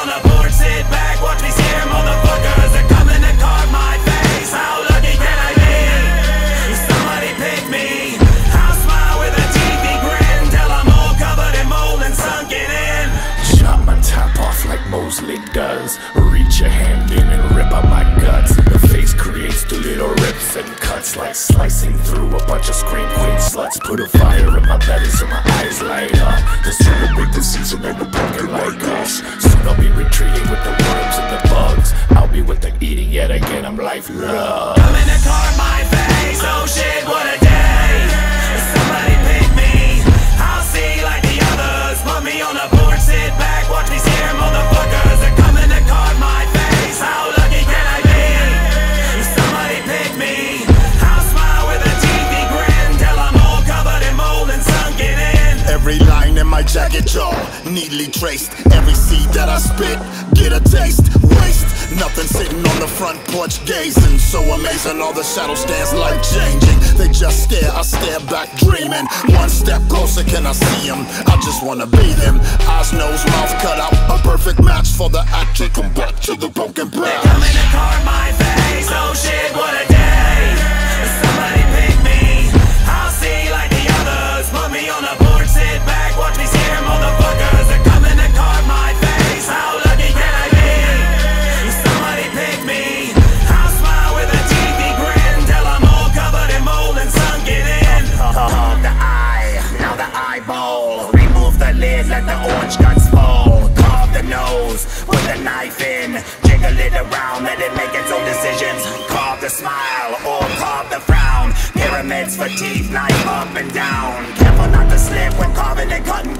on the porch, sit back, watch me scare motherfuckers. They're coming to carve my face. How lucky can I be? Somebody pick me. I'll smile with a teethy grin till I'm all covered in mold and sunken in. Chop my top off like Moseley does. Reach your hand in and rip out my guts. The face creates two little rips and cuts like slicing through a bunch of scream queen sluts. Put a fire in my belly so my eyes light up. The sun will make the season and the pumpkin like us. With the worms and the bugs. I'll be with the eating yet again. I'm life love. In jacket jaw, neatly traced. Every seed that I spit, get a taste. Waste, nothing sitting on the front porch gazing. So amazing, all the shadows dance like changing. They just stare, I stare back dreaming. One step closer, can I see them? I just wanna be them. Eyes, nose, mouth cut out. A perfect match for the actor. Come back to the broken patch. Coming to car my face. Put the knife in. Jiggle it around, let it make its own decisions. Carve the smile or carve the frown. Pyramids for teeth, knife up and down. Careful not to slip when carving and cutting